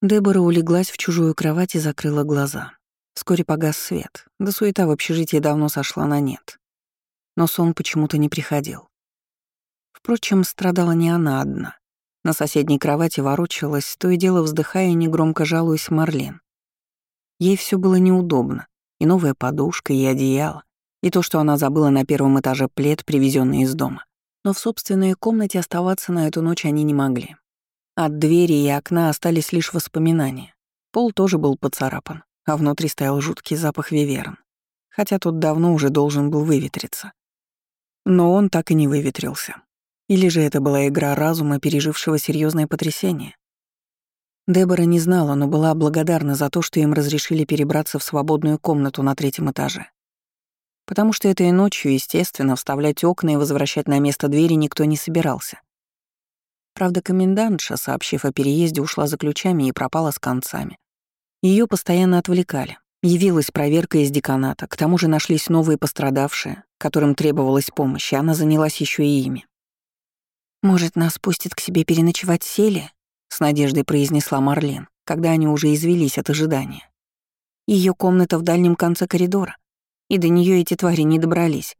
Дебора улеглась в чужую кровать и закрыла глаза. Вскоре погас свет, да суета в общежитии давно сошла на нет. Но сон почему-то не приходил. Впрочем, страдала не она одна. На соседней кровати ворочалась, то и дело вздыхая и негромко жалуясь Марлен. Ей все было неудобно, и новая подушка, и одеяло, и то, что она забыла на первом этаже плед, привезенный из дома. Но в собственной комнате оставаться на эту ночь они не могли. От двери и окна остались лишь воспоминания. Пол тоже был поцарапан, а внутри стоял жуткий запах виверн, хотя тот давно уже должен был выветриться. Но он так и не выветрился. Или же это была игра разума, пережившего серьезное потрясение? Дебора не знала, но была благодарна за то, что им разрешили перебраться в свободную комнату на третьем этаже. Потому что этой ночью, естественно, вставлять окна и возвращать на место двери никто не собирался. Правда, комендантша, сообщив о переезде, ушла за ключами и пропала с концами. Ее постоянно отвлекали. Явилась проверка из деканата, к тому же нашлись новые пострадавшие, которым требовалась помощь, и она занялась еще и ими. «Может, нас пустят к себе переночевать сели?» — с надеждой произнесла Марлен, когда они уже извелись от ожидания. Ее комната в дальнем конце коридора, и до нее эти твари не добрались.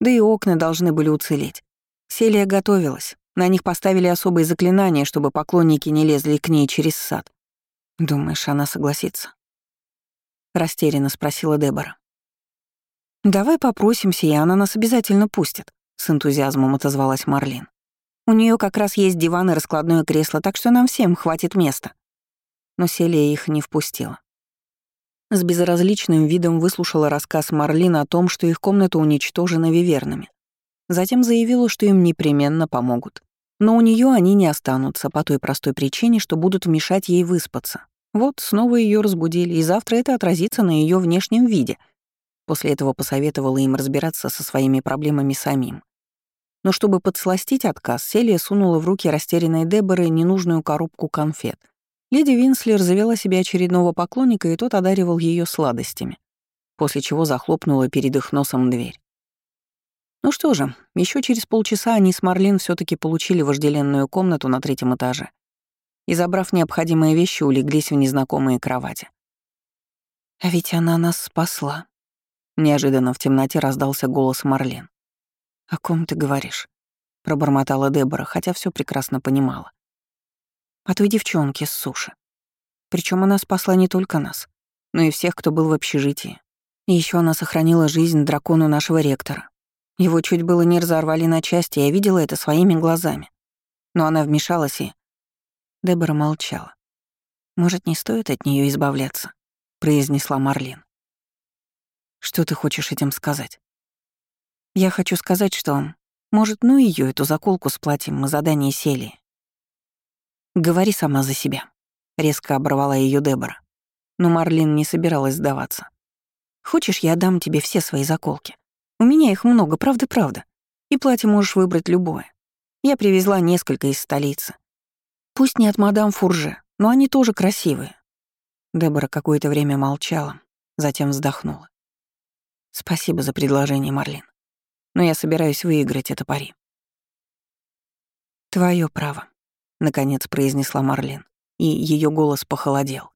Да и окна должны были уцелеть. Селия готовилась, на них поставили особые заклинания, чтобы поклонники не лезли к ней через сад. Думаешь, она согласится? Растерянно спросила Дебора. «Давай попросимся, и она нас обязательно пустит», — с энтузиазмом отозвалась Марлин. «У нее как раз есть диван и раскладное кресло, так что нам всем хватит места». Но Селия их не впустила. С безразличным видом выслушала рассказ Марлин о том, что их комната уничтожена вивернами. Затем заявила, что им непременно помогут. Но у нее они не останутся по той простой причине, что будут мешать ей выспаться. Вот снова ее разбудили, и завтра это отразится на ее внешнем виде. После этого посоветовала им разбираться со своими проблемами самим. Но чтобы подсластить отказ, Селия сунула в руки растерянной Деборы ненужную коробку конфет. Леди Винслер завела себе очередного поклонника, и тот одаривал ее сладостями, после чего захлопнула перед их носом дверь. Ну что же, еще через полчаса они с Марлин все таки получили вожделенную комнату на третьем этаже и, забрав необходимые вещи, улеглись в незнакомые кровати. «А ведь она нас спасла», — неожиданно в темноте раздался голос Марлин. «О ком ты говоришь?» — пробормотала Дебора, хотя все прекрасно понимала. «О той девчонке с суши. Причем она спасла не только нас, но и всех, кто был в общежитии. И еще она сохранила жизнь дракону нашего ректора. Его чуть было не разорвали на части, я видела это своими глазами. Но она вмешалась и... Дебора молчала. «Может, не стоит от нее избавляться?» — произнесла Марлин. «Что ты хочешь этим сказать?» «Я хочу сказать, что... Может, ну ее эту заколку сплатим, мы задание сели». «Говори сама за себя», — резко оборвала ее Дебора. Но Марлин не собиралась сдаваться. «Хочешь, я дам тебе все свои заколки? У меня их много, правда-правда. И платье можешь выбрать любое. Я привезла несколько из столицы. Пусть не от мадам Фурже, но они тоже красивые». Дебора какое-то время молчала, затем вздохнула. «Спасибо за предложение, Марлин. Но я собираюсь выиграть это пари». «Твое право», — наконец произнесла Марлин, и ее голос похолодел.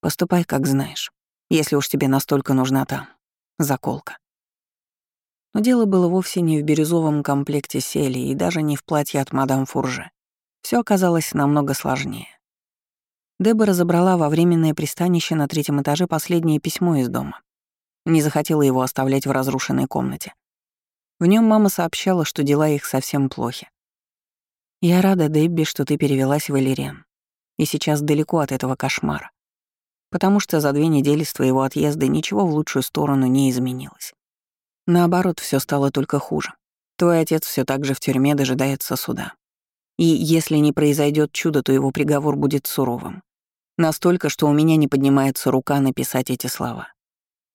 «Поступай, как знаешь, если уж тебе настолько нужна та заколка». Но дело было вовсе не в бирюзовом комплекте сели и даже не в платье от мадам Фурже. Все оказалось намного сложнее. Дебора забрала во временное пристанище на третьем этаже последнее письмо из дома. Не захотела его оставлять в разрушенной комнате. В нем мама сообщала, что дела их совсем плохи. «Я рада, Дебби, что ты перевелась в Элирен. И сейчас далеко от этого кошмара. Потому что за две недели с твоего отъезда ничего в лучшую сторону не изменилось. Наоборот, все стало только хуже. Твой отец все так же в тюрьме дожидается суда. И если не произойдет чудо, то его приговор будет суровым. Настолько, что у меня не поднимается рука написать эти слова.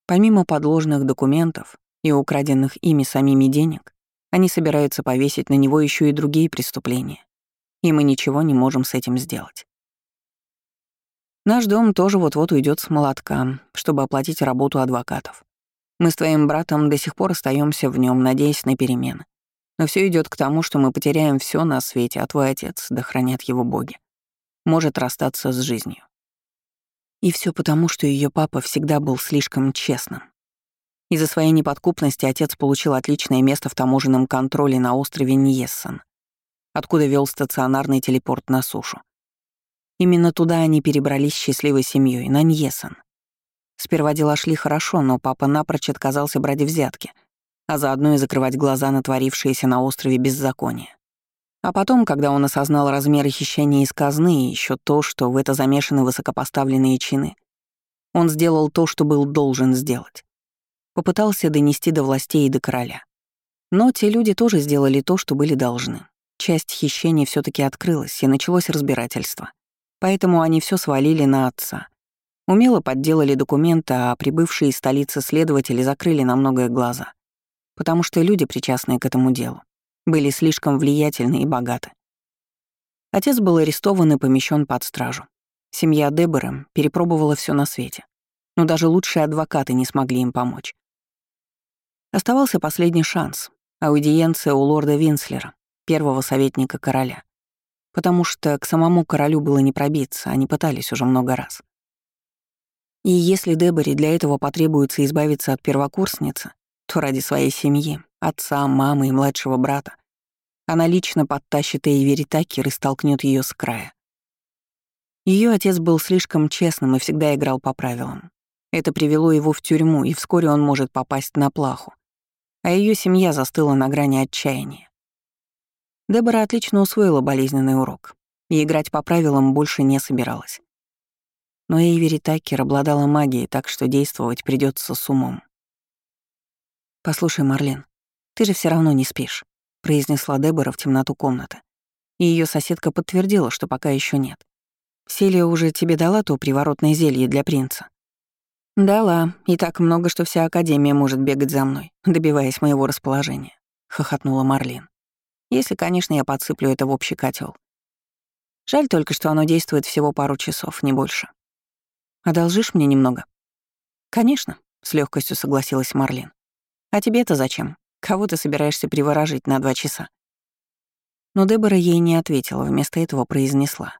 Помимо подложных документов и украденных ими самими денег, они собираются повесить на него еще и другие преступления. И мы ничего не можем с этим сделать. Наш дом тоже вот-вот уйдет с молотка, чтобы оплатить работу адвокатов. Мы с твоим братом до сих пор остаемся в нем, надеясь на перемены. Но все идет к тому, что мы потеряем все на свете, а твой отец, да хранят его боги. может расстаться с жизнью. И все потому, что ее папа всегда был слишком честным. Из-за своей неподкупности отец получил отличное место в таможенном контроле на острове Ньессон, откуда вел стационарный телепорт на сушу. Именно туда они перебрались счастливой семьей, на Ньессон. Сперва дела шли хорошо, но папа напрочь отказался брать взятки, а заодно и закрывать глаза на творившееся на острове беззаконие. А потом, когда он осознал размеры хищения из казны и еще то, что в это замешаны высокопоставленные чины, он сделал то, что был должен сделать. Попытался донести до властей и до короля. Но те люди тоже сделали то, что были должны. Часть хищений все таки открылась, и началось разбирательство. Поэтому они все свалили на отца. Умело подделали документы, а прибывшие из столицы следователи закрыли на многое глаза. Потому что люди, причастные к этому делу, были слишком влиятельны и богаты. Отец был арестован и помещен под стражу. Семья Дебора перепробовала все на свете, но даже лучшие адвокаты не смогли им помочь. Оставался последний шанс — аудиенция у лорда Винслера, первого советника короля. Потому что к самому королю было не пробиться, они пытались уже много раз. И если Деборе для этого потребуется избавиться от первокурсницы, то ради своей семьи, отца, мамы и младшего брата, она лично подтащит Эйвери Такер и столкнет ее с края. Ее отец был слишком честным и всегда играл по правилам. Это привело его в тюрьму, и вскоре он может попасть на плаху. А ее семья застыла на грани отчаяния. Дебора отлично усвоила болезненный урок и играть по правилам больше не собиралась. Но Эйвери Такер обладала магией, так что действовать придется с умом. «Послушай, Марлен, ты же все равно не спишь», — произнесла Дебора в темноту комнаты. И ее соседка подтвердила, что пока еще нет. «Селия уже тебе дала то приворотное зелье для принца?» «Дала, и так много, что вся Академия может бегать за мной, добиваясь моего расположения», — хохотнула Марлин. «Если, конечно, я подсыплю это в общий котел. Жаль только, что оно действует всего пару часов, не больше. Одолжишь мне немного?» «Конечно», — с легкостью согласилась Марлин. А тебе-то зачем? Кого ты собираешься приворожить на два часа?» Но Дебора ей не ответила, вместо этого произнесла.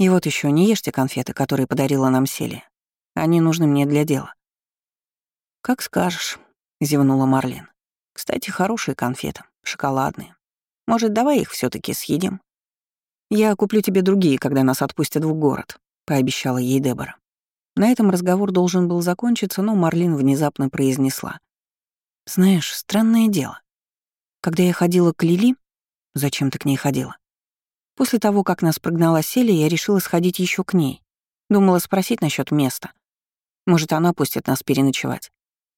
«И вот еще не ешьте конфеты, которые подарила нам Селия. Они нужны мне для дела». «Как скажешь», — зевнула Марлин. «Кстати, хорошие конфеты, шоколадные. Может, давай их все таки съедим?» «Я куплю тебе другие, когда нас отпустят в город», — пообещала ей Дебора. На этом разговор должен был закончиться, но Марлин внезапно произнесла. Знаешь, странное дело. Когда я ходила к Лили... Зачем ты к ней ходила? После того, как нас прогнала Селия, я решила сходить еще к ней. Думала спросить насчет места. Может, она пустит нас переночевать.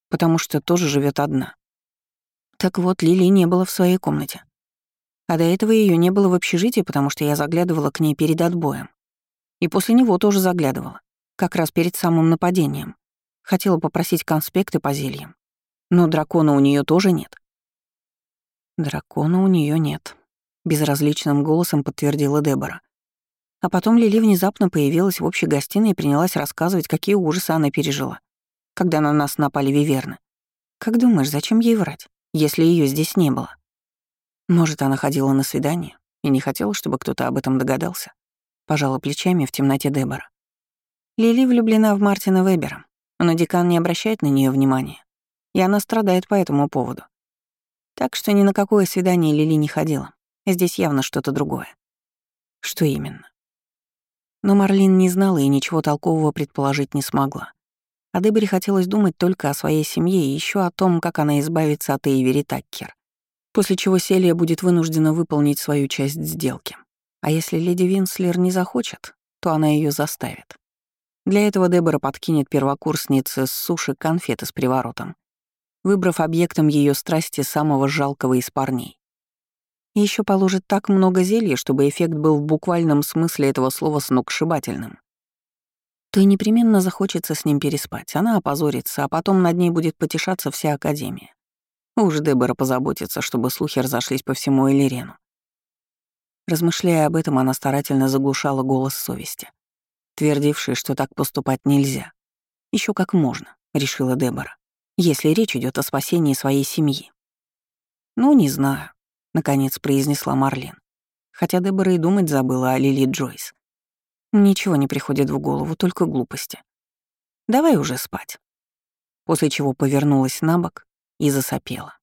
Потому что тоже живет одна. Так вот, Лили не было в своей комнате. А до этого ее не было в общежитии, потому что я заглядывала к ней перед отбоем. И после него тоже заглядывала. Как раз перед самым нападением. Хотела попросить конспекты по зельям. Но дракона у нее тоже нет. Дракона у нее нет, безразличным голосом подтвердила Дебора. А потом Лили внезапно появилась в общей гостиной и принялась рассказывать, какие ужасы она пережила, когда на нас напали виверны. Как думаешь, зачем ей врать, если ее здесь не было? Может, она ходила на свидание и не хотела, чтобы кто-то об этом догадался? Пожала плечами в темноте Дебора. Лили влюблена в Мартина Вебера, но декан не обращает на нее внимания и она страдает по этому поводу. Так что ни на какое свидание Лили не ходила. Здесь явно что-то другое. Что именно? Но Марлин не знала и ничего толкового предположить не смогла. А Дебри хотелось думать только о своей семье и еще о том, как она избавится от Эйвери Таккер. После чего Селия будет вынуждена выполнить свою часть сделки. А если леди Винслер не захочет, то она ее заставит. Для этого Дебора подкинет первокурснице с суши конфеты с приворотом выбрав объектом ее страсти самого жалкого из парней. Еще положит так много зелья, чтобы эффект был в буквальном смысле этого слова сногсшибательным. То и непременно захочется с ним переспать, она опозорится, а потом над ней будет потешаться вся Академия. Уж Дебора позаботится, чтобы слухи разошлись по всему Элирену. Размышляя об этом, она старательно заглушала голос совести, твердивший, что так поступать нельзя. Еще как можно, решила Дебора если речь идет о спасении своей семьи. «Ну, не знаю», — наконец произнесла Марлен. Хотя Дебора и думать забыла о Лили Джойс. Ничего не приходит в голову, только глупости. Давай уже спать. После чего повернулась на бок и засопела.